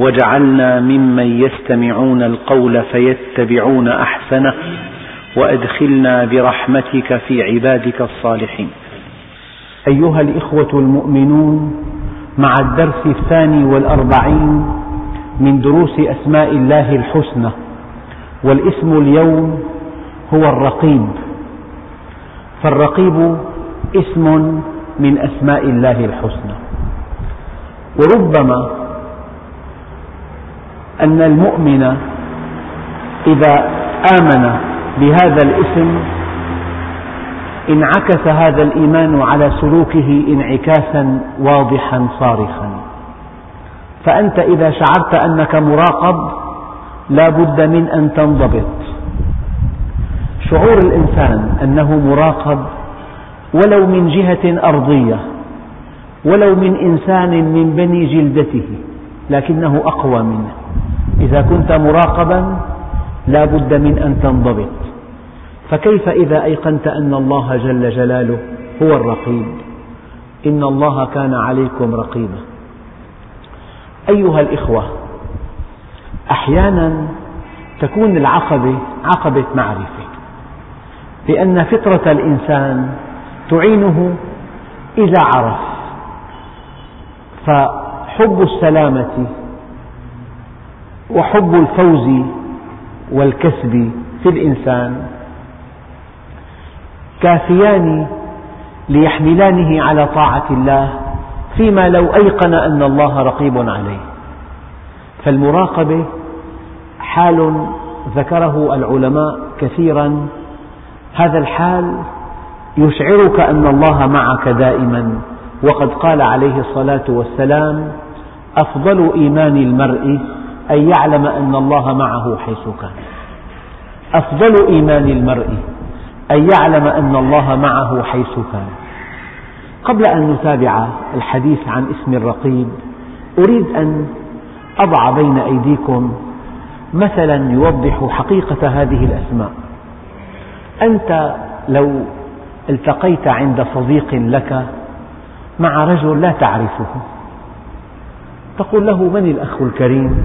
واجعلنا ممن يستمعون القول فيتبعون أحسنه وأدخلنا برحمتك في عبادك الصالحين. أيها الإخوة المؤمنون مع الدرس الثاني والأربعين من دروس أسماء الله الحسنى والاسم اليوم هو الرقيب. فالرقيب اسم من أسماء الله الحسنى. وربما أن المؤمن إذا آمن بهذا الاسم انعكس هذا الإيمان على سلوكه انعكاسا واضحا صارخا. فأنت إذا شعرت أنك مراقب لا بد من أن تنضبط. شعور الإنسان أنه مراقب ولو من جهة أرضية ولو من إنسان من بني جلدته لكنه أقوى منه. إذا كنت مراقبا لا بد من أن تنضبط. فكيف إذا أيقنت أن الله جل جلاله هو الرقيب؟ إن الله كان عليكم رقيبا. أيها الإخوة أحيانا تكون العقبة عقبة معرفة لأن فطرة الإنسان تعينه إذا عرف. فحب السلامة وحب الفوز والكسب في الإنسان. كافيان ليحملانه على طاعة الله فيما لو أيقن أن الله رقيب عليه. فالمراقبة حال ذكره العلماء كثيرا. هذا الحال يشعرك أن الله معك دائما. وقد قال عليه الصلاة والسلام أفضل إيمان المرء أن يعلم أن الله معه حيث كان. أفضل إيمان المرء أن يعلم أن الله معه حيث كان. قبل أن نتابع الحديث عن اسم الرقيب أريد أن أضع بين أيديكم مثلا يوضح حقيقة هذه الأسماء. أنت لو التقيت عند صديق لك مع رجل لا تعرفه تقول له من الأخ الكريم؟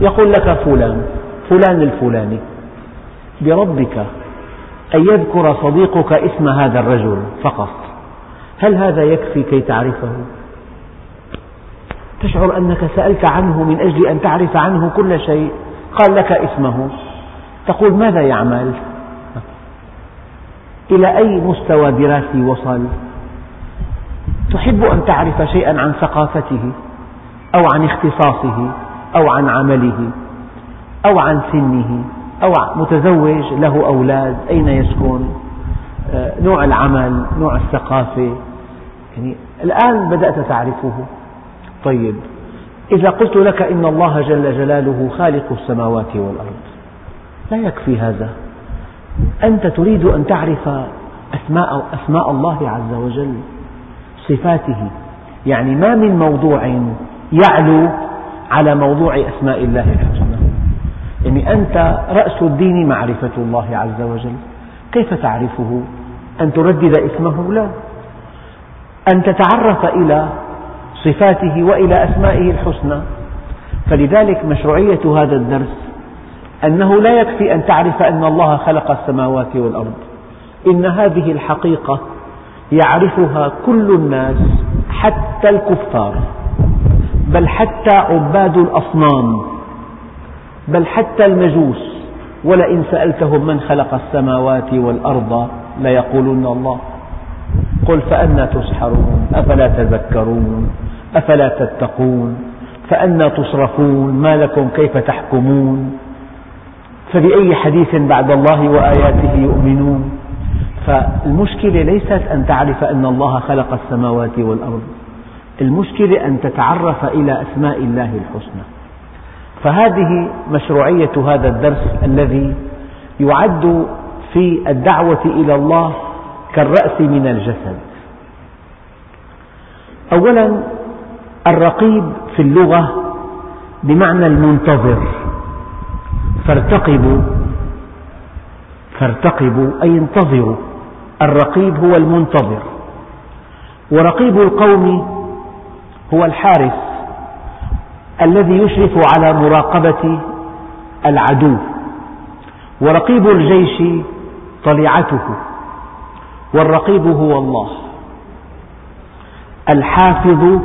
يقول لك فلان فلان الفلاني بربك أن يذكر صديقك اسم هذا الرجل فقط هل هذا يكفي كي تعرفه؟ تشعر أنك سألت عنه من أجل أن تعرف عنه كل شيء قال لك اسمه تقول ماذا يعمل؟ إلى أي مستوى دراسي وصل؟ تحب أن تعرف شيئا عن ثقافته أو عن اختصاصه أو عن عمله أو عن سنه أو متزوج له أولاد أين يسكن؟ نوع العمل نوع الثقافة. يعني الآن بدأت تعرفه. طيب إذا قلت لك إن الله جل جلاله خالق السماوات والأرض لا يكفي هذا. أنت تريد أن تعرف أسماء, أسماء الله عز وجل صفاته. يعني ما من موضوع يعلو على موضوع أسماء الله الحسنى يعني أنت رأس الدين معرفة الله عز وجل. كيف تعرفه؟ أن تردد اسمه؟ لا أن تتعرف إلى صفاته وإلى أسمائه الحسنى. فلذلك مشروعية هذا الدرس أنه لا يكفي أن تعرف أن الله خلق السماوات والأرض. إن هذه الحقيقة يعرفها كل الناس حتى الكفار. بل حتى عباد الأصنام بل حتى المجوس ولئن سألتهم من خلق السماوات والأرض ليقولن الله. قل فأنى تسحرون أفلا تذكرون أفلا تتقون فأنى تصرفون ما لكم كيف تحكمون؟ فبأي حديث بعد الله وآياته يؤمنون؟ فالمشكلة ليست أن تعرف أن الله خلق السماوات والأرض. المشكلة أن تتعرف إلى أسماء الله الحسنى. فهذه مشروعية هذا الدرس الذي يعد في الدعوة إلى الله كالرأس من الجسد. أولا الرقيب في اللغة بمعنى المنتظر. فارتقبوا فارتقبوا أي انتظروا. الرقيب هو المنتظر. ورقيب القوم هو الحارس الذي يشرف على مراقبة العدو ورقيب الجيش طليعته والرقيب هو الله. الحافظ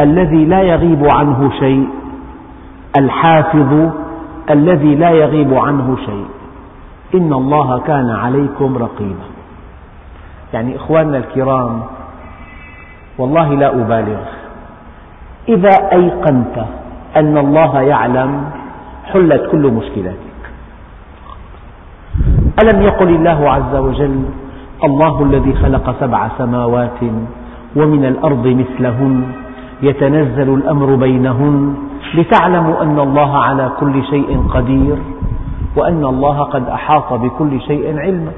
الذي لا يغيب عنه شيء الحافظ الذي لا يغيب عنه شيء. إن الله كان عليكم رقيبا. يعني إخواننا الكرام والله لا أبالغ. إذا أيقنت أن الله يعلم حلت كل مشكلاتك. ألم يقل الله عز وجل الله الذي خلق سبع سماوات ومن الأرض مثلهن يتنزل الأمر بينهن لتعلموا أن الله على كل شيء قدير وأن الله قد أحاط بكل شيء علما.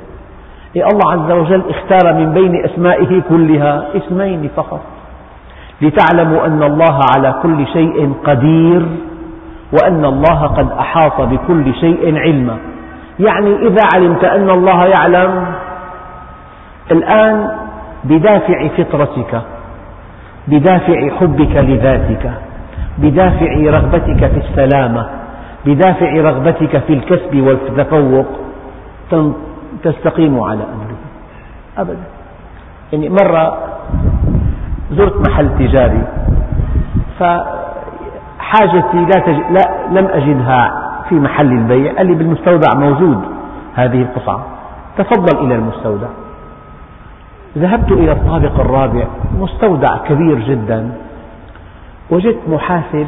إيه الله عز وجل اختار من بين أسمائه كلها اسمين فقط. لتعلموا أن الله على كل شيء قدير وأن الله قد أحاط بكل شيء علما. يعني إذا علمت أن الله يعلم الآن بدافع فطرتك بدافع حبك لذاتك بدافع رغبتك في السلامة بدافع رغبتك في الكسب والتفوق تستقيم على أمره أبدا. يعني مرة زرت محل تجاري. فحاجتي لا, تج... لا لم أجدها في محل البيع. قال لي بالمستودع موجود هذه القطعة تفضل إلى المستودع. ذهبت إلى الطابق الرابع. مستودع كبير جدا. وجدت محاسب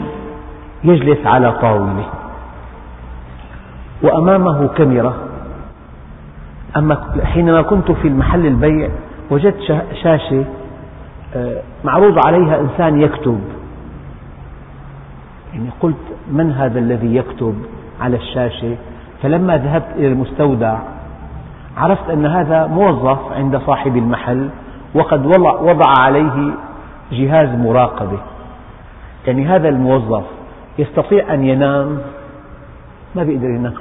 يجلس على طاولة. وأمامه كاميرا. أما حينما كنت في المحل البيع وجدت شاشة معروض عليها إنسان يكتب. يعني قلت من هذا الذي يكتب على الشاشة؟ فلما ذهبت إلى المستودع عرفت أن هذا موظف عند صاحب المحل وقد وضع عليه جهاز مراقبة. يعني هذا الموظف يستطيع أن ينام؟ ما بيقدر ينام.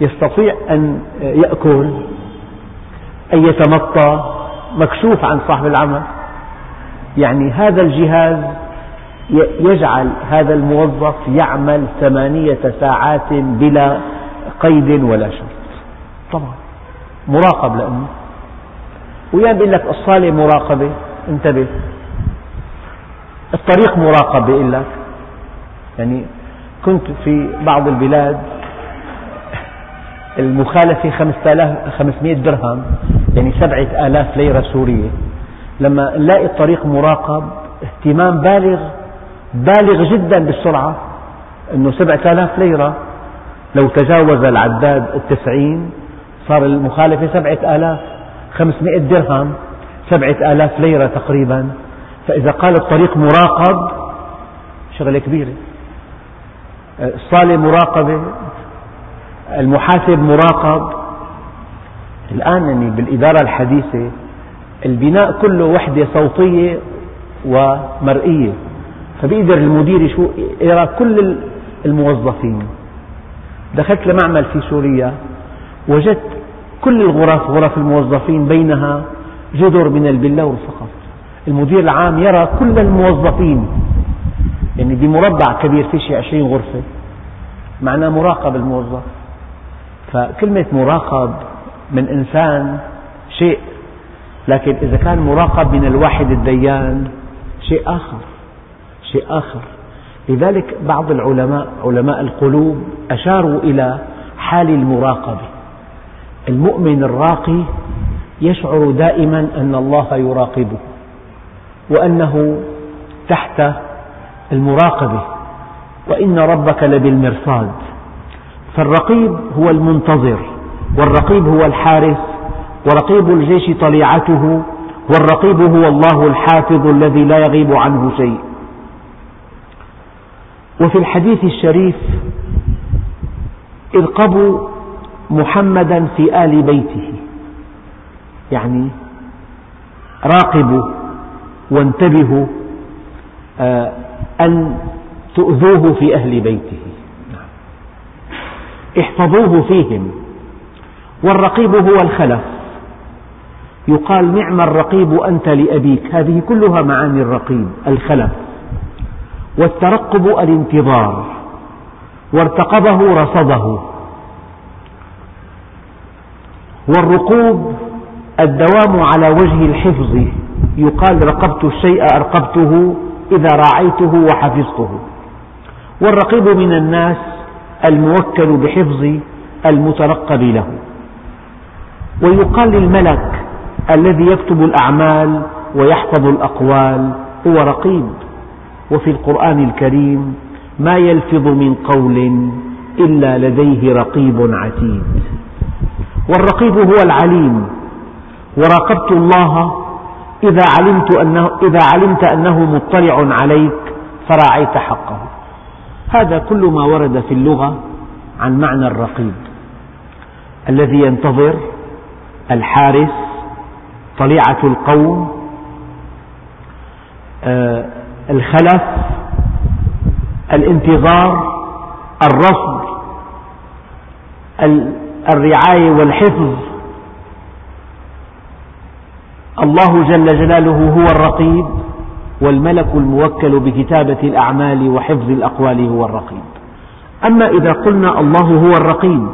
يستطيع أن يأكل؟ أن يتمطى؟ مكشوف عن صاحب العمل. يعني هذا الجهاز يجعل هذا الموظف يعمل ثمانية ساعات بلا قيد ولا شرط طبعا. مراقب لأنه ويا بيقول لك الصالة مراقبة. انتبه. الطريق مراقب بيقول لك. يعني كنت في بعض البلاد المخالفة 5500 درهم. يعني 7000 ليرة سورية. لما نلاقي الطريق مراقب اهتمام بالغ بالغ جدا بالسرعة أنه 7000 ليرة. لو تجاوز العداد التسعين صار المخالفة سبعة آلاف خمسمائة درهم سبعة آلاف ليرة تقريبا. فإذا قال الطريق مراقب شغلة كبيرة. الصالة مراقبة المحاسب مراقب الآن يعني بالإدارة الحديثة البناء كله وحدة صوتية ومرئية. فبيقدر المدير يرى كل الموظفين. دخلت لمعمل في سوريا وجدت كل الغرف غرف الموظفين بينها جدر من البلور فقط. المدير العام يرى كل الموظفين. يعني بمربع كبير في شيء عشرين غرفة. معناه مراقب الموظف. فكلمة مراقب من إنسان شيء. لكن إذا كان مراقب من الواحد الديان شيء آخر شيء آخر. لذلك بعض العلماء علماء القلوب أشاروا إلى حال المراقبة. المؤمن الراقي يشعر دائما أن الله يراقبه وأنه تحت المراقبة وإن ربك لبالمرصاد. فالرقيب هو المنتظر. والرقيب هو الحارس ورقيب الجيش طليعته والرقيب هو الله الحافظ الذي لا يغيب عنه شيء. وفي الحديث الشريف ارقبوا محمدا في آل بيته. يعني راقبوا وانتبهوا آه، أن تؤذوه في أهل بيته. احفظوه فيهم. والرقيب هو الخلف. يقال نعم الرقيب أنت لأبيك. هذه كلها معاني الرقيب الخلف. والترقب الانتظار. وارتقبه رصده. والرقوب الدوام على وجه الحفظ. يقال رقبت الشيء أرقبته إذا راعيته وحفظته. والرقيب من الناس الموكل بحفظ المترقب له. ويقال للملك الذي يكتب الأعمال ويحفظ الأقوال هو رقيب. وفي القرآن الكريم ما يلفظ من قول إلا لديه رقيب عتيد. والرقيب هو العليم. وراقبت الله إذا علمت أنه, إذا علمت أنه مطلع عليك فراعيت حقه. هذا كل ما ورد في اللغة عن معنى الرقيب الذي ينتظر الحارس طليعة القوم آه، الخلف الانتظار الرصد الرعاية والحفظ الله جل جلاله هو الرقيب والملك الموكل بكتابة الأعمال وحفظ الأقوال هو الرقيب أما إذا قلنا الله هو الرقيب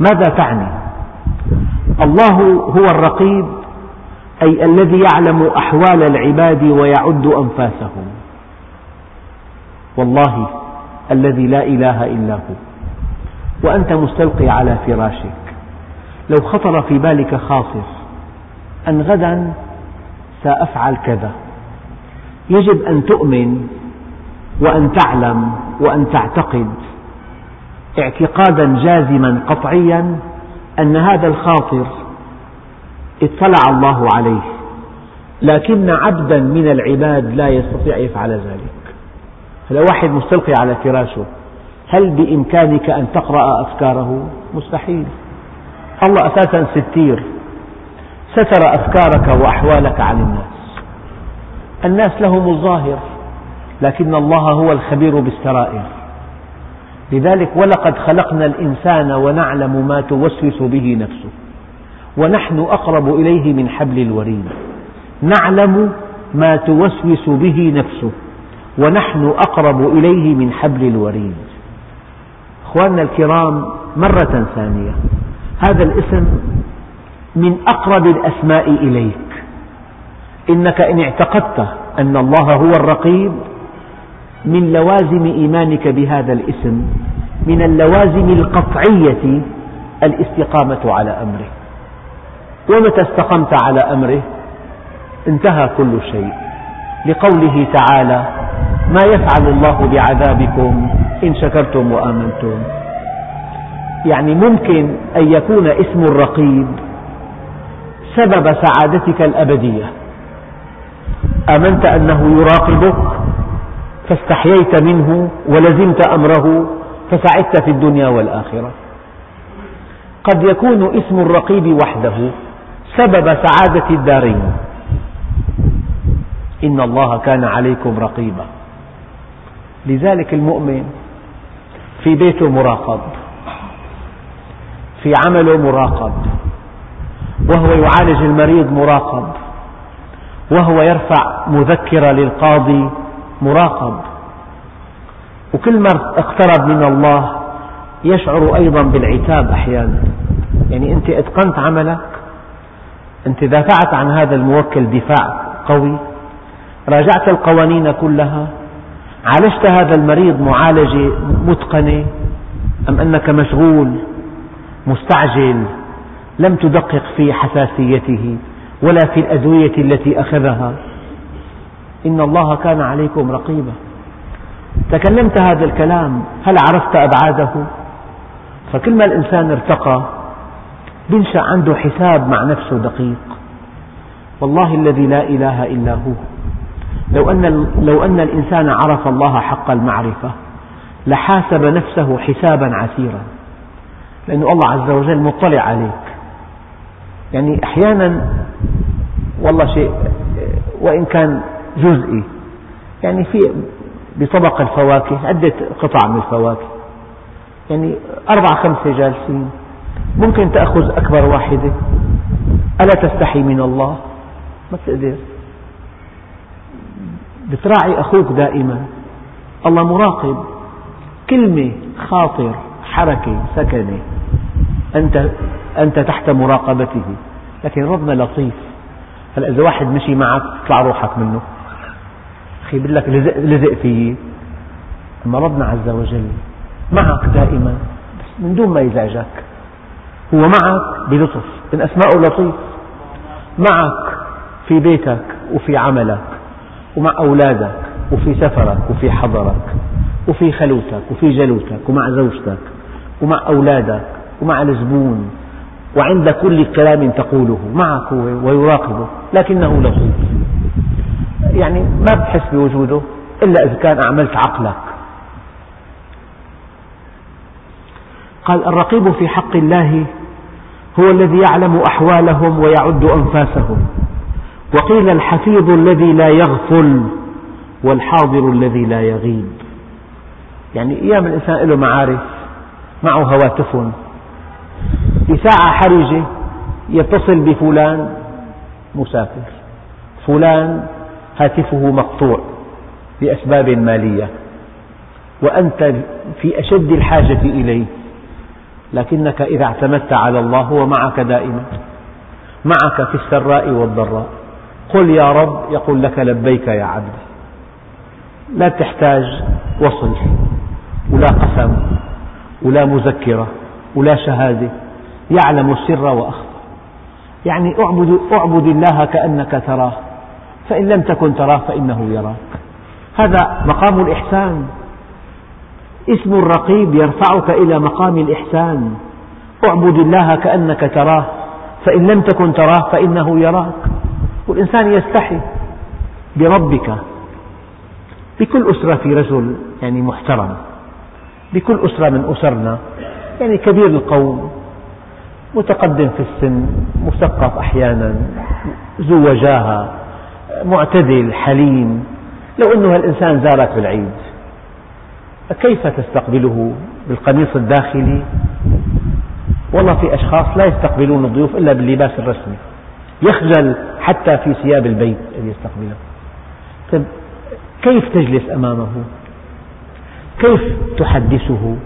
ماذا تعني؟ الله هو الرقيب أي الذي يعلم أحوال العباد ويعد أنفاسهم. والله الذي لا إله إلا هو. وأنت مستلقي على فراشك. لو خطر في بالك خاطر أن غدا سأفعل كذا. يجب أن تؤمن وأن تعلم وأن تعتقد اعتقادا جازما قطعيا أن هذا الخاطر اطلع الله عليه لكن عبدا من العباد لا يستطيع يفعل ذلك. هذا واحد مستلقي على فراشه هل بإمكانك أن تقرأ أفكاره؟ مستحيل. الله أساسا ستير ستر أفكارك وأحوالك عن الناس. الناس لهم الظاهر لكن الله هو الخبير بالسرائر لذلك ولقد خلقنا الإنسان ونعلم ما توسوس به نفسه ونحن أقرب إليه من حبل الوريد. نعلم ما توسوس به نفسه ونحن أقرب إليه من حبل الوريد. أخواننا الكرام مرة ثانية هذا الاسم من أقرب الأسماء إليك. إنك إن اعتقدت أن الله هو الرقيب من لوازم إيمانك بهذا الاسم من اللوازم القطعية الاستقامة على أمره. ومتى استقمت على أمره؟ انتهى كل شيء. لقوله تعالى ما يفعل الله بعذابكم إن شكرتم وآمنتم. يعني ممكن أن يكون اسم الرقيب سبب سعادتك الأبدية. آمنت أنه يراقبك؟ فاستحييت منه ولزمت أمره فسعدت في الدنيا والآخرة. قد يكون اسم الرقيب وحده سبب سعادة الدارين. إن الله كان عليكم رقيبا. لذلك المؤمن في بيته مراقب في عمله مراقب وهو يعالج المريض مراقب وهو يرفع مذكرة للقاضي مراقب. وكل ما اقترب من الله يشعر أيضا بالعتاب أحيانا. يعني أنت أتقنت عملك أنت دافعت عن هذا الموكل دفاع قوي راجعت القوانين كلها عالجت هذا المريض معالجة متقنة أم أنك مشغول مستعجل لم تدقق في حساسيته ولا في الأدوية التي أخذها؟ إن الله كان عليكم رقيبا. تكلمت هذا الكلام هل عرفت أبعاده؟ فكل ما الإنسان ارتقى ينشأ عنده حساب مع نفسه دقيق. والله الذي لا إله إلا هو. لو أن, لو أن الإنسان عرف الله حق المعرفة لحاسب نفسه حسابا عسيرا. لأن الله عز وجل مطلع عليك. يعني أحيانا والله شيء وإن كان جزئي. يعني في بطبق الفواكه عدة قطع من الفواكه. يعني أربعة خمسة جالسين. ممكن تأخذ أكبر واحدة. ألا تستحي من الله؟ ما تقدر. بتراعي أخوك دائما. الله مراقب. كلمة خاطر حركة سكنة. أنت, أنت تحت مراقبته. لكن ربنا لطيف. هلأ إذا واحد مشي معك تطلع روحك منه. أخي بقول لك لزق, لزق فيي أما ربنا عز وجل معك دائما بس من دون ما يزعجك. هو معك بلطف. من أسماءه لطيف. معك في بيتك وفي عملك ومع أولادك وفي سفرك وفي حضرك وفي خلوتك وفي جلوتك ومع زوجتك ومع أولادك ومع الزبون وعند كل كلام تقوله. معك هو ويراقبه لكنه لطيف. يعني ما بتحس بوجوده إلا إذا كان أعملت عقلك. قال الرقيب في حق الله هو الذي يعلم أحوالهم ويعد أنفاسهم. وقيل الحفيظ الذي لا يغفل والحاضر الذي لا يغيب. يعني أيام الإنسان له معارف معه هواتف في ساعة حرجة يتصل بفلان مسافر فلان هاتفه مقطوع لأسباب مالية وأنت في أشد الحاجة إليه لكنك إذا اعتمدت على الله هو معك دائما معك في السراء والضراء. قل يا رب يقول لك لبيك يا عبدي لا تحتاج وصل ولا قسم ولا مذكرة ولا شهادة يعلم السر وأخفى يعني اعبد, اعبد الله كأنك تراه. فإن لم تكن تراه فإنه يراك. هذا مقام الإحسان. اسم الرقيب يرفعك إلى مقام الإحسان. اعبد الله كأنك تراه. فإن لم تكن تراه فإنه يراك. والإنسان يستحي بربك. بكل أسرة في رجل يعني محترم. بكل أسرة من أسرنا. يعني كبير القوم. متقدم في السن مثقف أحيانا ذو وجاهة معتدل حليم. لو أنه الإنسان زارك بالعيد كيف تستقبله بالقميص الداخلي؟ والله في أشخاص لا يستقبلون الضيوف إلا باللباس الرسمي. يخجل حتى في ثياب البيت أن يستقبله. طيب كيف تجلس أمامه؟ كيف تحدثه؟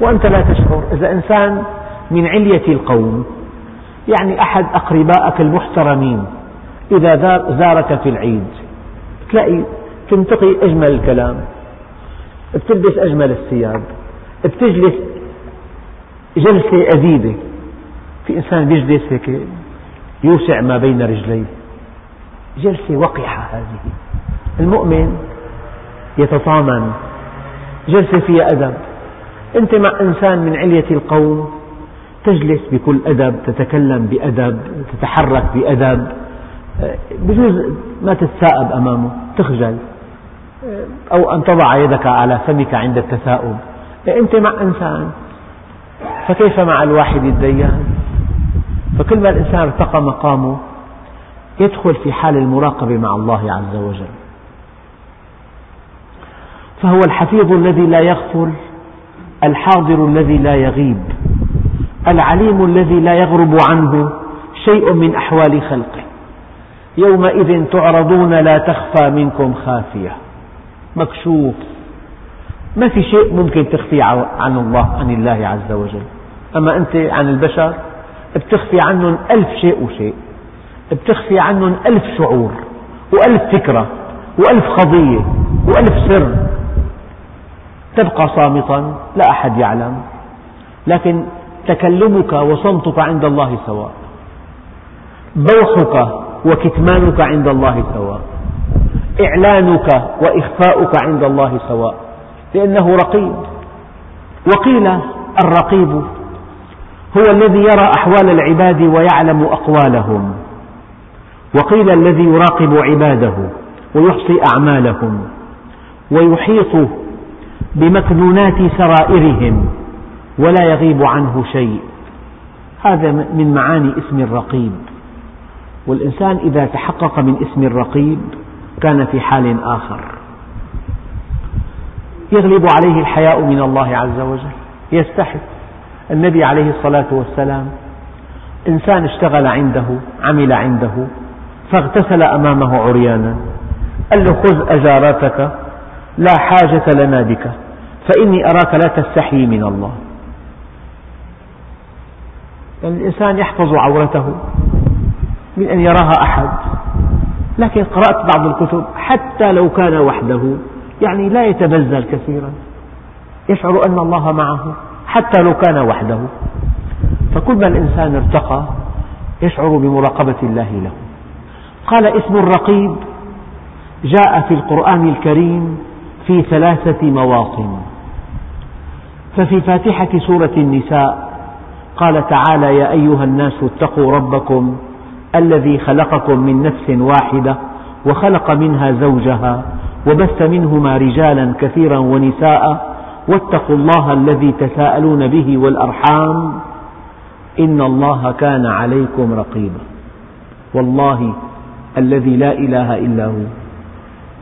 وأنت لا تشعر. إذا إنسان من علية القوم يعني أحد أقربائك المحترمين إذا زارك في العيد. تلاقي تنتقي أجمل الكلام. بتلبس أجمل الثياب. بتجلس جلسة أديبة في إنسان بيجلس هيك يوسع ما بين رجليه. جلسة وقحة هذه. المؤمن يتطامن جلسة فيها أدب. أنت مع إنسان من علية القوم تجلس بكل أدب تتكلم بأدب تتحرك بأدب. بجوز ما تتثاءب أمامه تخجل. أو أن تضع يدك على فمك عند التثاؤب أنت مع إنسان فكيف مع الواحد الديان فكل ما الإنسان ارتقى مقامه يدخل في حال المراقبة مع الله عز وجل. فهو الحفيظ الذي لا يغفل الحاضر الذي لا يغيب العليم الذي لا يغرب عنه شيء من أحوال خلقه. يومئذ تعرضون لا تخفى منكم خافية. مكشوف. ما في شيء ممكن تخفي عن الله عن الله عز وجل. أما أنت عن البشر بتخفي عنهم ألف شيء وشيء. بتخفي عنهم ألف شعور وألف فكرة وألف قضية وألف سر. تبقى صامتا لا أحد يعلم. لكن تكلمك وصمتك عند الله سواء. بوحك وكتمانك عند الله سواء. إعلانك وإخفاؤك عند الله سواء. لأنه رقيب. وقيل الرقيب هو الذي يرى أحوال العباد ويعلم أقوالهم. وقيل الذي يراقب عباده ويحصي أعمالهم. ويحيط بمكنونات سرائرهم ولا يغيب عنه شيء. هذا من معاني اسم الرقيب. والإنسان إذا تحقق من اسم الرقيب كان في حال آخر. يغلب عليه الحياء من الله عز وجل. يستحي النبي عليه الصلاة والسلام إنسان اشتغل عنده عمل عنده فاغتسل أمامه عريانا. قال له خذ أجارتك لا حاجة لنا بك فإني أراك لا تستحي من الله. يعني الإنسان يحفظ عورته. من أن يراها أحد. لكن قرأت بعض الكتب حتى لو كان وحده يعني لا يتبذل كثيرا. يشعر أن الله معه حتى لو كان وحده. فكل ما الإنسان ارتقى يشعر بمراقبة الله له. قال اسم الرقيب جاء في القرآن الكريم في ثلاثة مواطن ففي فاتحة سورة النساء قال تعالى يا أيها الناس اتقوا ربكم الذي خلقكم من نفس واحدة وخلق منها زوجها وبث منهما رجالا كثيرا ونساء واتقوا الله الذي تساءلون به والأرحام إن الله كان عليكم رقيبا والله الذي لا إله إلا هو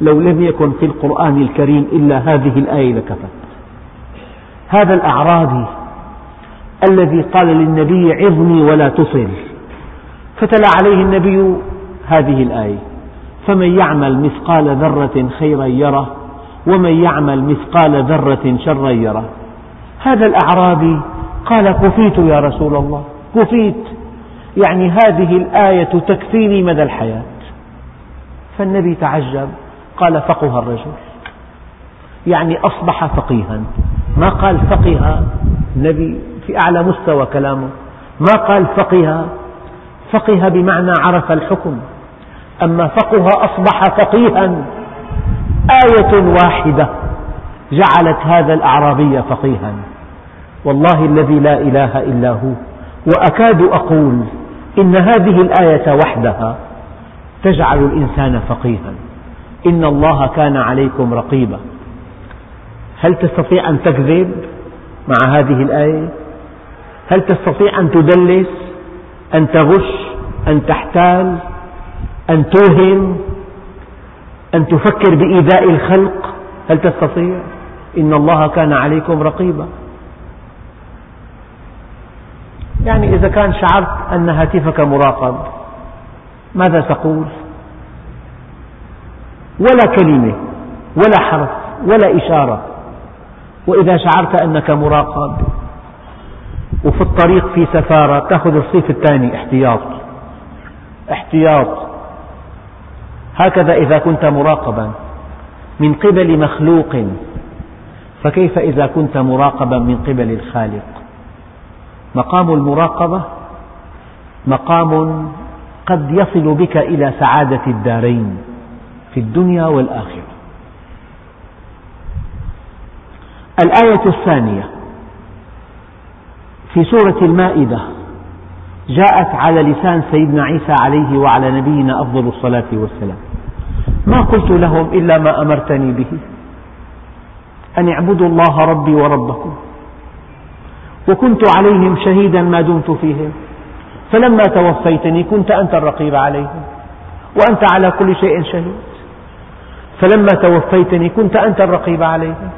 لو لم يكن في القرآن الكريم إلا هذه الآية لكفت هذا الأعرابي الذي قال للنبي عظني ولا تصل فتلا عليه النبي هذه الآية فمن يعمل مثقال ذرة خيرا يره ومن يعمل مثقال ذرة شرا يره. هذا الأعرابي قال كفيت يا رسول الله كفيت. يعني هذه الآية تكفيني مدى الحياة. فالنبي تعجب قال فقه الرجل. يعني أصبح فقيها. ما قال فقه النبي في أعلى مستوى كلامه. ما قال فقه فقه بمعنى عرف الحكم. أما فقه أصبح فقيها. آية واحدة جعلت هذا الأعرابي فقيها. والله الذي لا إله إلا هو. وأكاد أقول إن هذه الآية وحدها تجعل الإنسان فقيها. إن الله كان عليكم رقيبا. هل تستطيع أن تكذب مع هذه الآية؟ هل تستطيع أن تدلس؟ أن تغش؟ أن تحتال؟ أن توهم؟ أن تفكر بإيذاء الخلق؟ هل تستطيع؟ إن الله كان عليكم رقيبا يعني إذا كان شعرت أن هاتفك مراقب ماذا تقول؟ ولا كلمة ولا حرف ولا إشارة وإذا شعرت أنك مراقب وفي الطريق في سفارة تأخذ الصيف الثاني احتياط. احتياط. هكذا إذا كنت مراقبا من قبل مخلوق. فكيف إذا كنت مراقبا من قبل الخالق؟ مقام المراقبة مقام قد يصل بك إلى سعادة الدارين في الدنيا والآخرة. الآية الثانية. في سورة المائدة جاءت على لسان سيدنا عيسى عليه وعلى نبينا أفضل الصلاة والسلام. ما قلت لهم إلا ما أمرتني به أن اعبدوا الله ربي وربكم. وكنت عليهم شهيدا ما دمت فيهم فلما توفيتني كنت أنت الرقيب عليهم وأنت على كل شيء شهيد. فلما توفيتني كنت أنت الرقيب عليهم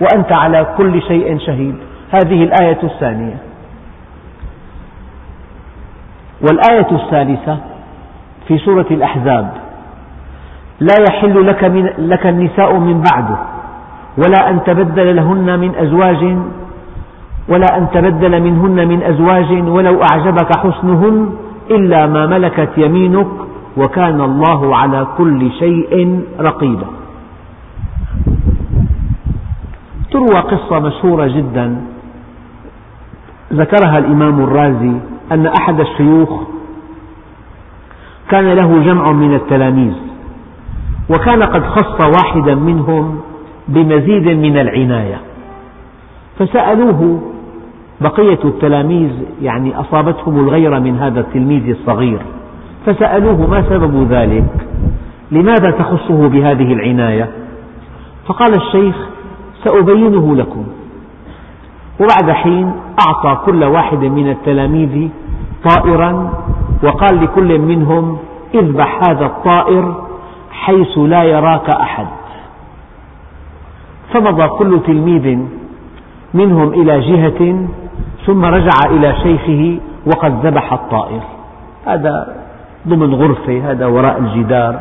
وأنت على كل شيء شهيد. هذه الآية الثانية. والآية الثالثة في سورة الأحزاب لا يحل لك, من لك النساء من بعده ولا أن تبدل لهن من أزواج ولا أن تبدل منهن من أزواج ولو أعجبك حسنهن إلا ما ملكت يمينك وكان الله على كل شيء رقيبا. تروى قصة مشهورة جدا. ذكرها الإمام الرازي أن أحد الشيوخ كان له جمع من التلاميذ وكان قد خص واحدا منهم بمزيد من العناية. فسألوه بقية التلاميذ يعني أصابتهم الغيرة من هذا التلميذ الصغير. فسألوه ما سبب ذلك؟ لماذا تخصه بهذه العناية؟ فقال الشيخ سأبينه لكم. وبعد حين أعطى كل واحد من التلاميذ طائرا وقال لكل منهم اذبح هذا الطائر حيث لا يراك أحد. فمضى كل تلميذ منهم إلى جهة ثم رجع إلى شيخه وقد ذبح الطائر. هذا ضمن غرفة هذا وراء الجدار.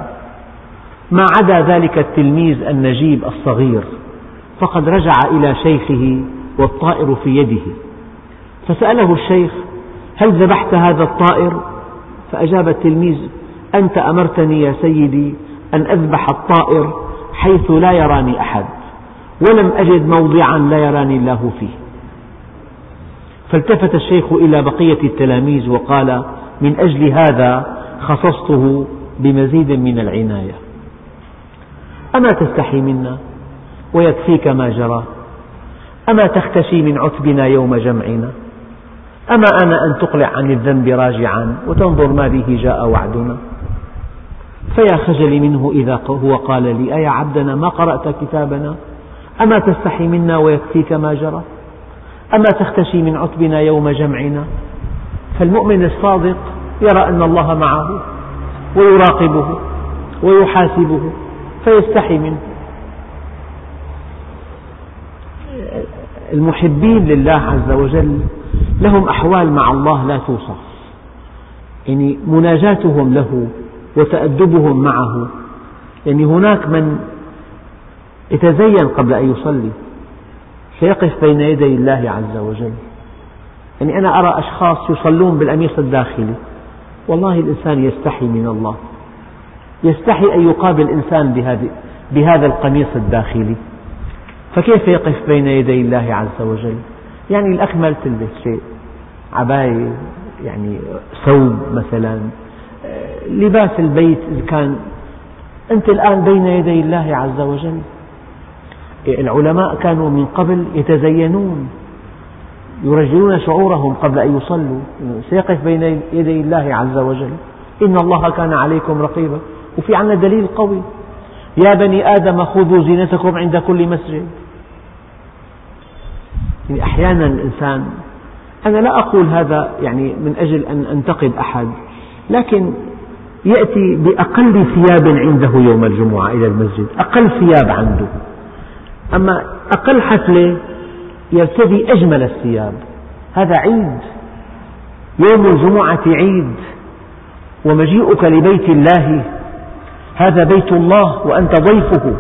ما عدا ذلك التلميذ النجيب الصغير فقد رجع إلى شيخه والطائر في يده. فسأله الشيخ هل ذبحت هذا الطائر؟ فأجاب التلميذ أنت أمرتني يا سيدي أن أذبح الطائر حيث لا يراني أحد ولم أجد موضعا لا يراني الله فيه. فالتفت الشيخ إلى بقية التلاميذ وقال من أجل هذا خصصته بمزيد من العناية. أما تستحي منا ويكفيك ما جرى. أما تختشي من عتبنا يوم جمعنا؟ أما أنا أن تقلع عن الذنب راجعا وتنظر ما به جاء وعدنا؟ فيا خجلي منه إذا هو قال لي أيا عبدنا ما قرأت كتابنا؟ أما تستحي منا ويكفيك ما جرى؟ أما تختشي من عتبنا يوم جمعنا؟ فالمؤمن الصادق يرى أن الله معه ويراقبه ويحاسبه فيستحي منه. المحبين لله عز وجل لهم أحوال مع الله لا توصف. يعني مناجاتهم له وتأدبهم معه. يعني هناك من يتزين قبل أن يصلي سيقف بين يدي الله عز وجل. يعني أنا أرى أشخاص يصلون بالقميص الداخلي. والله الإنسان يستحي من الله. يستحي أن يقابل إنسان بهذا القميص الداخلي. فكيف يقف بين يدي الله عز وجل؟ يعني الأكمل تلبس شيء عباية يعني ثوب مثلا. لباس البيت إذا كان أنت الآن بين يدي الله عز وجل. العلماء كانوا من قبل يتزينون يرجلون شعورهم قبل أن يصلوا. سيقف بين يدي الله عز وجل. إن الله كان عليكم رقيبا. وفي عنا دليل قوي. يا بني آدم خذوا زينتكم عند كل مسجد. يعني أحيانا الإنسان أنا لا أقول هذا يعني من أجل أن أنتقد أحد لكن يأتي بأقل ثياب عنده يوم الجمعة إلى المسجد أقل ثياب عنده. أما أقل حفلة يرتدي أجمل الثياب هذا عيد يوم الجمعة عيد ومجيئك لبيت الله هذا بيت الله وأنت ضيفه.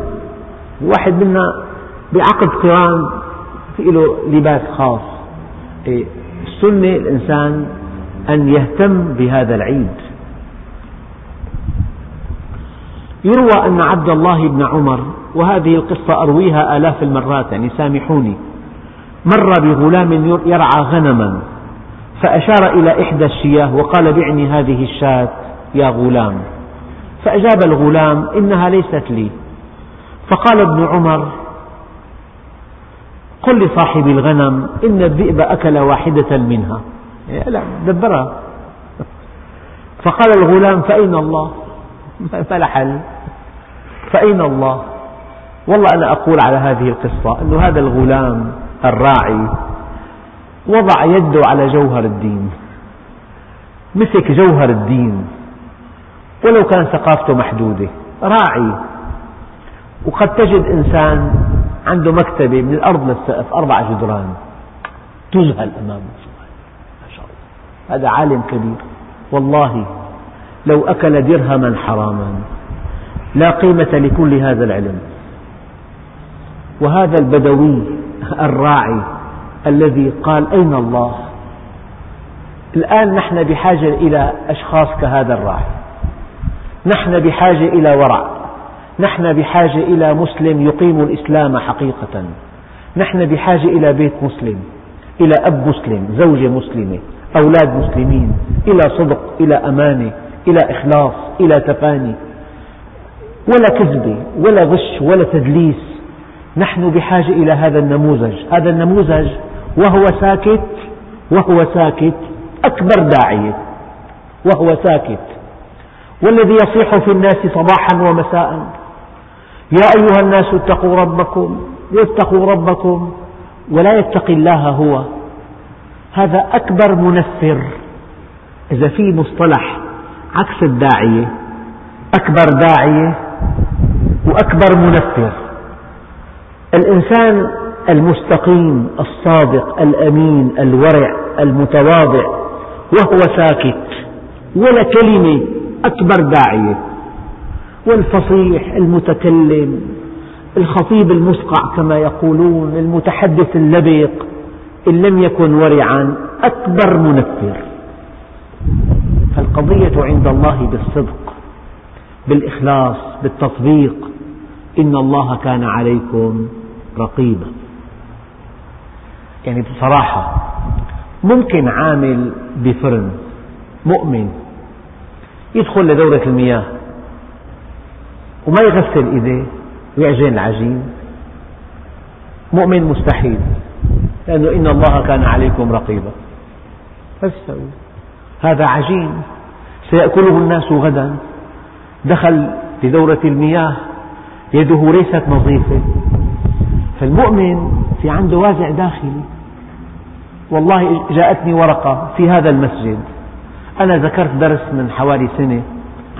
واحد منا بعقد قران في له لباس خاص. إيه، السنة الإنسان أن يهتم بهذا العيد. يروى أن عبد الله بن عمر وهذه القصة أرويها آلاف المرات يعني سامحوني مر بغلام يرعى غنما فأشار إلى إحدى الشياه وقال بعني هذه الشاة يا غلام. فأجاب الغلام إنها ليست لي. فقال ابن عمر قل لصاحب الغنم إن الذئب أكل واحدة منها. لا دبرها فقال الغلام فأين الله؟ فلا حل. فأين الله؟ والله أنا أقول على هذه القصة أن هذا الغلام الراعي وضع يده على جوهر الدين. مسك جوهر الدين. ولو كان ثقافته محدودة. راعي. وقد تجد إنسان عنده مكتبة من الأرض للسقف أربع جدران. تذهل أمامه. ما شاء الله. هذا عالم كبير. والله لو أكل درهما حراما لا قيمة لكل هذا العلم. وهذا البدوي الراعي الذي قال أين الله؟ الآن نحن بحاجة إلى أشخاص كهذا الراعي. نحن بحاجة إلى ورع. نحن بحاجة إلى مسلم يقيم الإسلام حقيقة. نحن بحاجة إلى بيت مسلم إلى أب مسلم زوجة مسلمة أولاد مسلمين إلى صدق إلى أمانة إلى إخلاص إلى تفاني. ولا كذبة ولا غش ولا تدليس. نحن بحاجة إلى هذا النموذج. هذا النموذج وهو ساكت وهو ساكت أكبر داعية. وهو ساكت. والذي يصيح في الناس صباحا ومساء. يا أيها الناس اتقوا ربكم واتقوا ربكم ولا يتقي الله هو. هذا أكبر منفر. إذا في مصطلح عكس الداعية أكبر داعية وأكبر منفر. الإنسان المستقيم الصادق الأمين الورع المتواضع وهو ساكت ولا كلمة أكبر داعية والفصيح المتكلم الخطيب المسقع كما يقولون المتحدث اللبق إن لم يكن ورعا أكبر منفر. فالقضية عند الله بالصدق بالإخلاص بالتطبيق إن الله كان عليكم رقيبا. يعني بصراحة ممكن عامل بفرن مؤمن يدخل لدورة المياه وما يغسل إيديه ويعجن العجين. مؤمن مستحيل لأنه إن الله كان عليكم رقيبا. هذا عجين. سيأكله الناس غدا. دخل لدورة المياه يده ليست نظيفة. فالمؤمن في عنده وازع داخلي. والله جاءتني ورقة في هذا المسجد. أنا ذكرت درس من حوالي سنة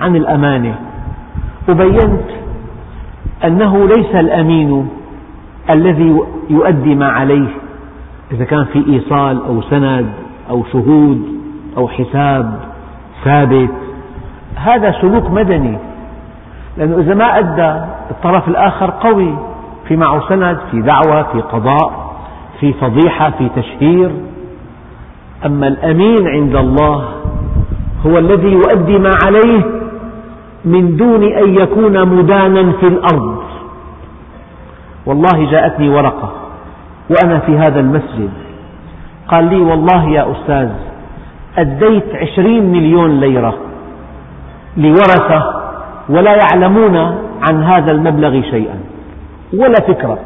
عن الأمانة. وبينت أنه ليس الأمين الذي يؤدي ما عليه. إذا كان في إيصال أو سند أو شهود أو حساب ثابت هذا سلوك مدني. لأنه إذا ما أدى الطرف الآخر قوي في معه سند في دعوة في قضاء في فضيحة في تشهير. أما الأمين عند الله هو الذي يؤدي ما عليه. من دون أن يكون مدانا في الأرض. والله جاءتني ورقة وأنا في هذا المسجد. قال لي والله يا أستاذ أديت عشرين مليون ليرة لورثة ولا يعلمون عن هذا المبلغ شيئا ولا فكرة.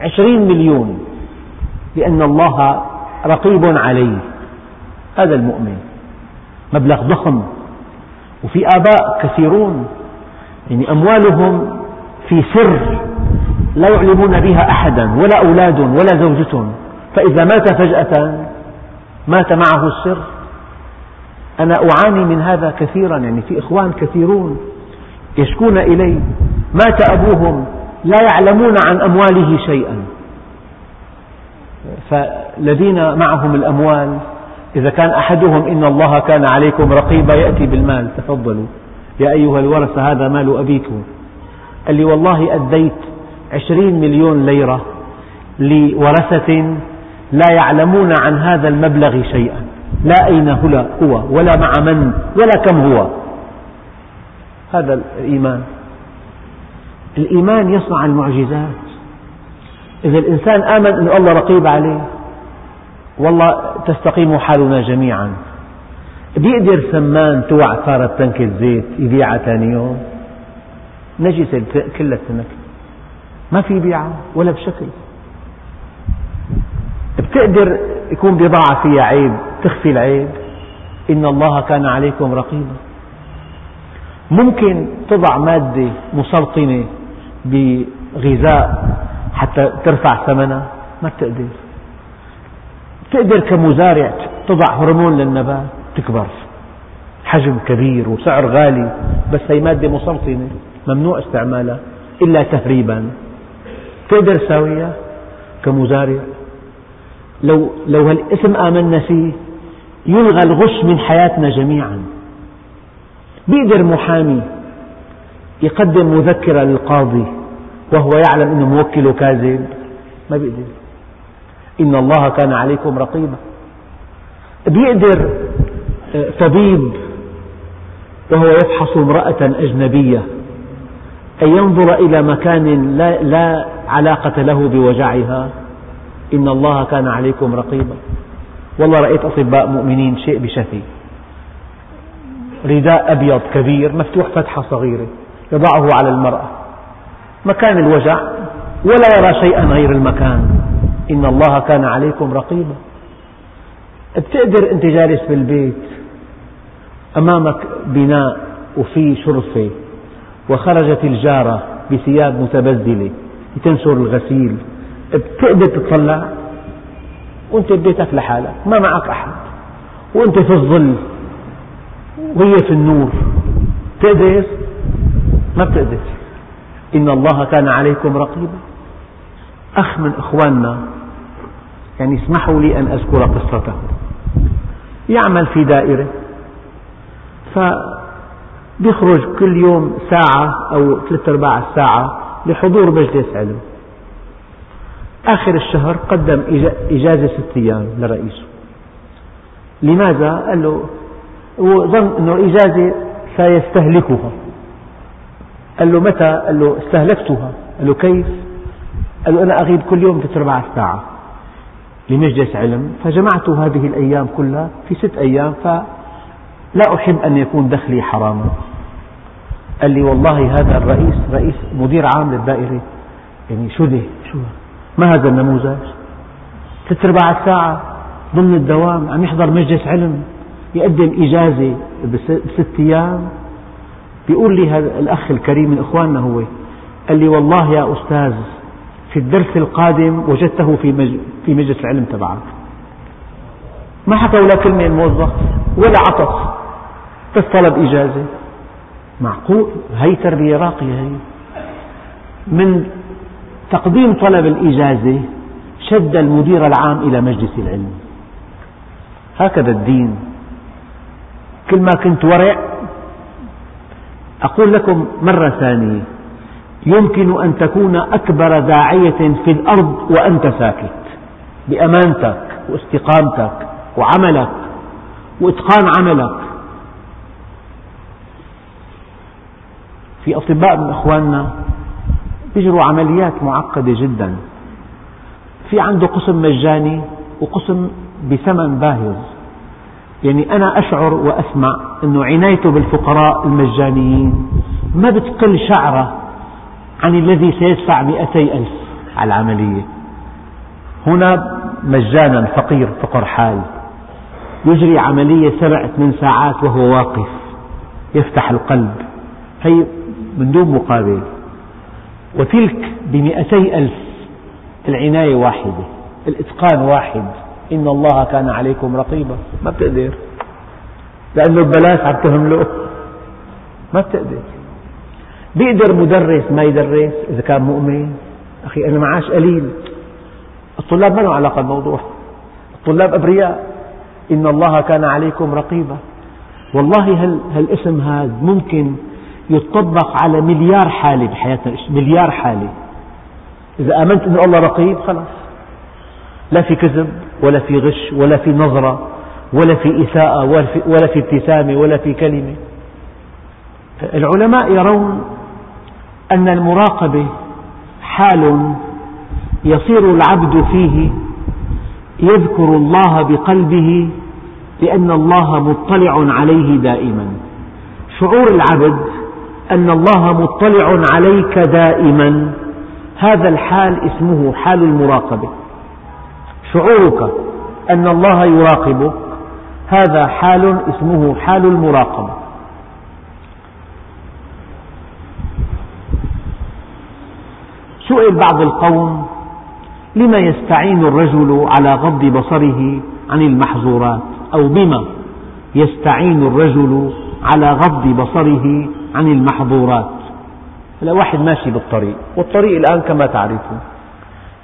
عشرين مليون لأن الله رقيب عليه. هذا المؤمن مبلغ ضخم. وفي آباء كثيرون يعني أموالهم في سر لا يعلمون بها أحدا ولا أولاد ولا زوجة. فإذا مات فجأة مات معه السر. أنا أعاني من هذا كثيرا يعني في إخوان كثيرون يشكون إلي. مات أبوهم لا يعلمون عن أمواله شيئا. فالذين معهم الأموال. إذا كان أحدهم إن الله كان عليكم رقيبا يأتي بالمال تفضلوا. يا أيها الورثة هذا مال أبيكم. قال لي والله أديت عشرين مليون ليرة لورثة لا يعلمون عن هذا المبلغ شيئا. لا أين هو؟ ولا مع من ولا كم هو. هذا الإيمان. الإيمان يصنع المعجزات. إذا الإنسان آمن أن الله رقيب عليه. والله تستقيم حالنا جميعا. بيقدر سمان توع صارت تنكة زيت يبيعها ثاني يوم نجسة كلها السنة ما في بيعها ولا بشكل. بتقدر يكون بضاعة فيها عيب تخفي العيب. إن الله كان عليكم رقيبا. ممكن تضع مادة مسرطنة بغذاء حتى ترفع ثمنها؟ ما بتقدر. تقدر كمزارع تضع هرمون للنبات تكبر. حجم كبير وسعر غالي بس هي مادة مسرطنة ممنوع استعمالها إلا تهريبا. تقدر تساويها كمزارع. لو لو هالاسم آمنا فيه يلغى الغش من حياتنا جميعا. بيقدر محامي يقدم مذكرة للقاضي وهو يعلم أنه موكله كاذب ما بيقدر. إن الله كان عليكم رقيبا. بيقدر آه، طبيب وهو يفحص امرأة أجنبية أن ينظر إلى مكان لا, لا علاقة له بوجعها؟ إن الله كان عليكم رقيبا. والله رأيت أطباء مؤمنين شيء بشفي. رداء أبيض كبير مفتوح فتحة صغيرة يضعه على المرأة. مكان الوجع ولا يرى شيئا غير المكان. إن الله كان عليكم رقيبا. بتقدر أنت جالس بالبيت أمامك بناء وفي شرفة وخرجت الجارة بثياب متبذلة لتنشر الغسيل. بتقدر تطلع وأنت ببيتك لحالك ما معك أحد. وأنت في الظل وهي في النور. تقدر ما بتقدر. إن الله كان عليكم رقيبا. أخ من إخواننا يعني اسمحوا لي أن أذكر قصته. يعمل في دائرة. فبيخرج كل يوم ساعة أو ثلاثة أرباع الساعة لحضور مجلس علم. آخر الشهر قدم إجازة ست أيام لرئيسه. لماذا؟ قال له هو ظن أن الإجازة سيستهلكها. قال له متى؟ قال له استهلكتها. قال له كيف؟ قال له أنا أغيب كل يوم ثلاث أرباع ساعة. لمجلس علم فجمعت هذه الأيام كلها في ست أيام فلا أحب أن يكون دخلي حراما قال لي والله هذا الرئيس رئيس مدير عام للدائرة. يعني شو ده شو؟ ما هذا النموذج؟ ثلاث أرباع ساعة ضمن الدوام عم يحضر مجلس علم يقدم إجازة بست أيام. بيقول لي هذا الأخ الكريم من إخواننا هو قال لي والله يا أستاذ في الدرس القادم وجدته في في مجلس العلم تبعك. ما حكى ولا كلمة الموظف ولا عطس. بس طلب إجازة. معقول؟ هي تربية راقية هي. من تقديم طلب الإجازة شد المدير العام إلى مجلس العلم. هكذا الدين. كل ما كنت ورع أقول لكم مرة ثانية. يمكن أن تكون أكبر داعية في الأرض وأنت ساكت بأمانتك واستقامتك وعملك وإتقان عملك. في أطباء من إخواننا يجروا عمليات معقدة جدا. في عنده قسم مجاني وقسم بثمن باهظ. يعني أنا أشعر وأسمع أن عنايته بالفقراء المجانيين ما بتقل شعرة عن الذي سيدفع مئتي ألف على العملية. هنا مجانا فقير فقر حال يجري عملية سبع ثمان ساعات وهو واقف. يفتح القلب. هي من دون مقابل. وتلك بمئتي ألف. العناية واحدة. الإتقان واحد. إن الله كان عليكم رقيبا. ما بتقدر. لأنه ببلاش عم تهمله. ما بتقدر. بيقدر مدرس ما يدرس إذا كان مؤمن. أخي أنا معاش قليل. الطلاب ما لهم علاقة بالموضوع. الطلاب أبرياء. إن الله كان عليكم رقيبا. والله هل هالاسم هذا ممكن يطبق على مليار حالة بحياتنا. مليار حالة. إذا آمنت أن الله رقيب خلاص. لا في كذب ولا في غش ولا في نظرة ولا في إساءة ولا في ابتسامة ولا في كلمة. العلماء يرون أن المراقبة حال يصير العبد فيه يذكر الله بقلبه لأن الله مطلع عليه دائما. شعور العبد أن الله مطلع عليك دائما هذا الحال اسمه حال المراقبة. شعورك أن الله يراقبك هذا حال اسمه حال المراقبة. سئل بعض القوم لما يستعين الرجل على غض بصره عن المحظورات؟ أو بما يستعين الرجل على غض بصره عن المحظورات؟ هلا واحد ماشي بالطريق والطريق الآن كما تعرفون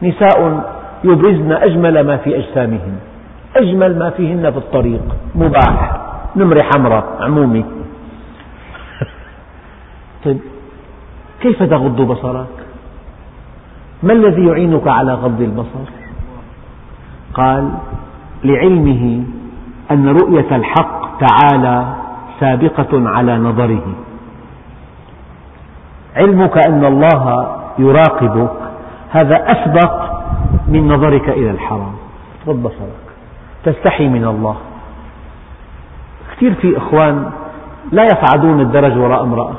نساء يبرزن أجمل ما في أجسامهن أجمل ما فيهن في الطريق مباح نمرة حمراء عمومي. طيب كيف تغض بصرك؟ ما الذي يعينك على غض البصر؟ قال لعلمه أن رؤية الحق تعالى سابقة على نظره. علمك أن الله يراقبك هذا أسبق من نظرك إلى الحرام. غض بصرك. تستحي من الله. كثير في إخوان لا يصعدون الدرج وراء امرأة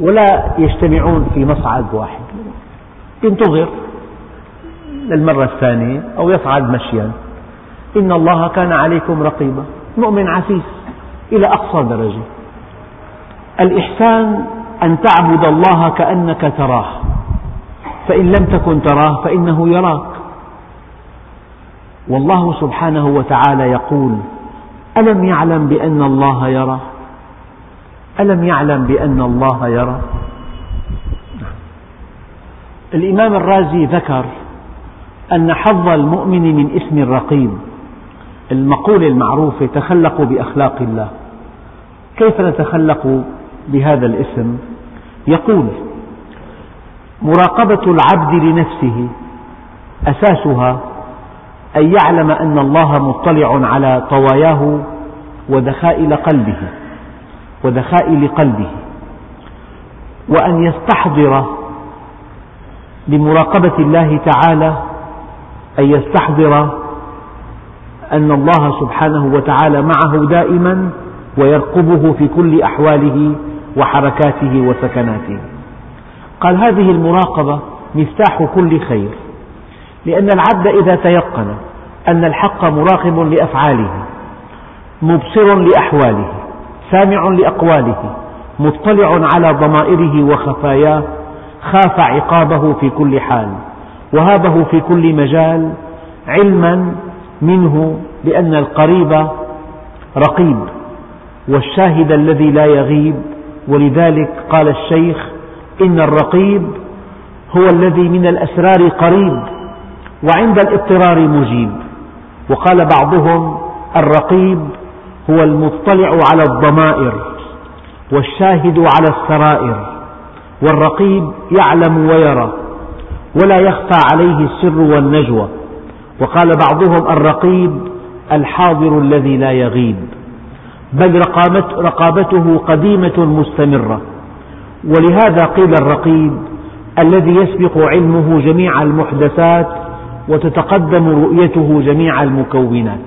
ولا يجتمعون في مصعد واحد. ينتظر للمرة الثانية أو يصعد مشيا. إن الله كان عليكم رقيبا. مؤمن عسيس إلى أقصى درجة. الإحسان أن تعبد الله كأنك تراه. فإن لم تكن تراه فإنه يراك. والله سبحانه وتعالى يقول ألم يعلم بأن الله يرى ألم يعلم بأن الله يرى الإمام الرازي ذكر أن حظ المؤمن من اسم الرقيب المقولة المعروفة تخلقوا بأخلاق الله. كيف نتخلق بهذا الاسم؟ يقول مراقبة العبد لنفسه أساسها أن يعلم أن الله مطلع على طواياه ودخائل قلبه ودخائل قلبه وأن يستحضر بمراقبة الله تعالى أن يستحضر أن الله سبحانه وتعالى معه دائما ويرقبه في كل أحواله وحركاته وسكناته. قال هذه المراقبة مفتاح كل خير لأن العبد إذا تيقن أن الحق مراقب لأفعاله مبصر لأحواله سامع لأقواله مطلع على ضمائره وخفاياه خاف عقابه في كل حال وهابه في كل مجال علما منه بأن القريب رقيب والشاهد الذي لا يغيب. ولذلك قال الشيخ إن الرقيب هو الذي من الأسرار قريب وعند الاضطرار مجيب. وقال بعضهم الرقيب هو المطلع على الضمائر والشاهد على السرائر. والرقيب يعلم ويرى ولا يخفى عليه السر والنجوى. وقال بعضهم الرقيب الحاضر الذي لا يغيب بل رقابته قديمة مستمرة. ولهذا قيل الرقيب الذي يسبق علمه جميع المحدثات وتتقدم رؤيته جميع المكونات.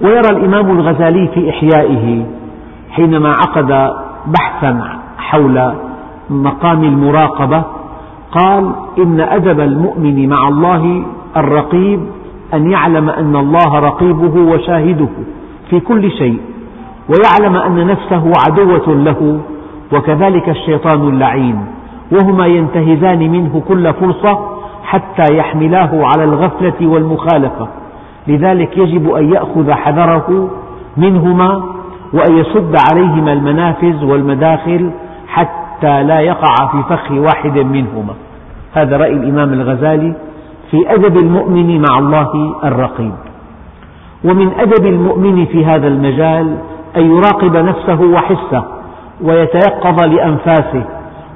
ويرى الإمام الغزالي في إحيائه حينما عقد بحثا حول مقام المراقبة قال إن أدب المؤمن مع الله الرقيب أن يعلم أن الله رقيبه وشاهده في كل شيء ويعلم أن نفسه عدوة له وكذلك الشيطان اللعين وهما ينتهزان منه كل فرصة حتى يحملاه على الغفلة والمخالفة. لذلك يجب أن يأخذ حذره منهما وأن يسد عليهما المنافذ والمداخل حتى لا يقع في فخ واحد منهما. هذا رأي الإمام الغزالي في أدب المؤمن مع الله الرقيب. ومن أدب المؤمن في هذا المجال أن يراقب نفسه وحسه ويتيقظ لأنفاسه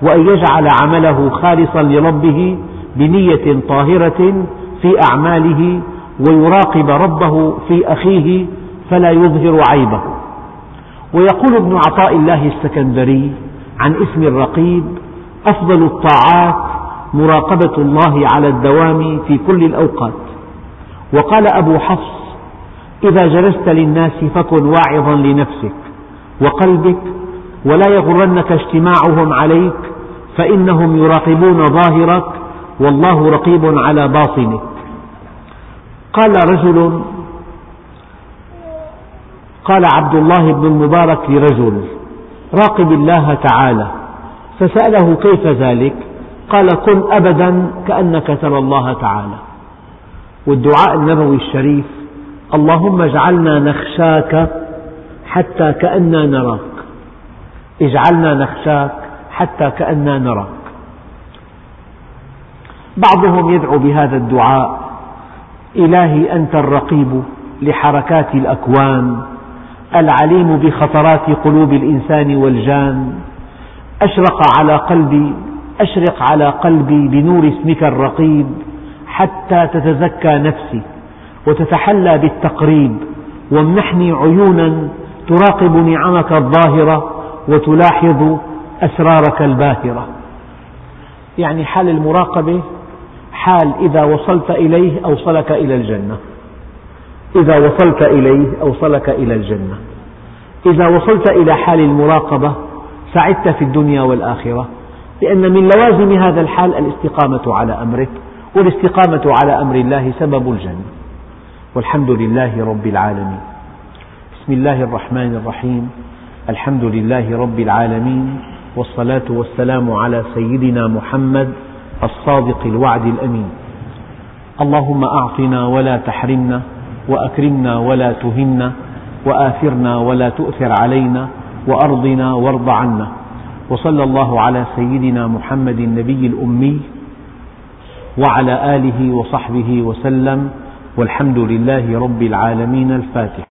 وأن يجعل عمله خالصا لربه بنية طاهرة في أعماله ويراقب ربه في أخيه فلا يظهر عيبه. ويقول ابن عطاء الله السكندري عن اسم الرقيب أفضل الطاعات مراقبة الله على الدوام في كل الأوقات. وقال أبو حفص إذا جلست للناس فكن واعظا لنفسك وقلبك ولا يغرنك اجتماعهم عليك فإنهم يراقبون ظاهرك والله رقيب على باطنك. قال رجل قال عبد الله بن المبارك لرجل راقب الله تعالى. فسأله كيف ذلك؟ قال كن أبدا كأنك ترى الله تعالى. والدعاء النبوي الشريف اللهم اجعلنا نخشاك حتى كأننا نراك. اجعلنا نخشاك حتى كأننا نراك. بعضهم يدعو بهذا الدعاء إلهي أنت الرقيب لحركات الأكوان العليم بخطرات قلوب الإنسان والجان. أشرق على قلبي أشرق على قلبي بنور اسمك الرقيب حتى تتزكى نفسي وتتحلى بالتقريب. وامنحني عيونا تراقب نعمك الظاهرة وتلاحظ أسرارك الباهرة. يعني حال المراقبة حال إذا وصلت إليه أوصلك إلى الجنة. إذا وصلت إليه أوصلك إلى الجنة. إذا وصلت إلى حال المراقبة سعدت في الدنيا والآخرة لأن من لوازم هذا الحال الاستقامة على أمره والاستقامة على أمر الله سبب الجنة. والحمد لله رب العالمين. بسم الله الرحمن الرحيم. الحمد لله رب العالمين والصلاة والسلام على سيدنا محمد الصادق الوعد الأمين. اللهم أعطنا ولا تحرمنا وأكرمنا ولا تهنا وآثرنا ولا تؤثر علينا وأرضنا وارض عنا. وصلى الله على سيدنا محمد النبي الأمي وعلى آله وصحبه وسلم والحمد لله رب العالمين الفاتح.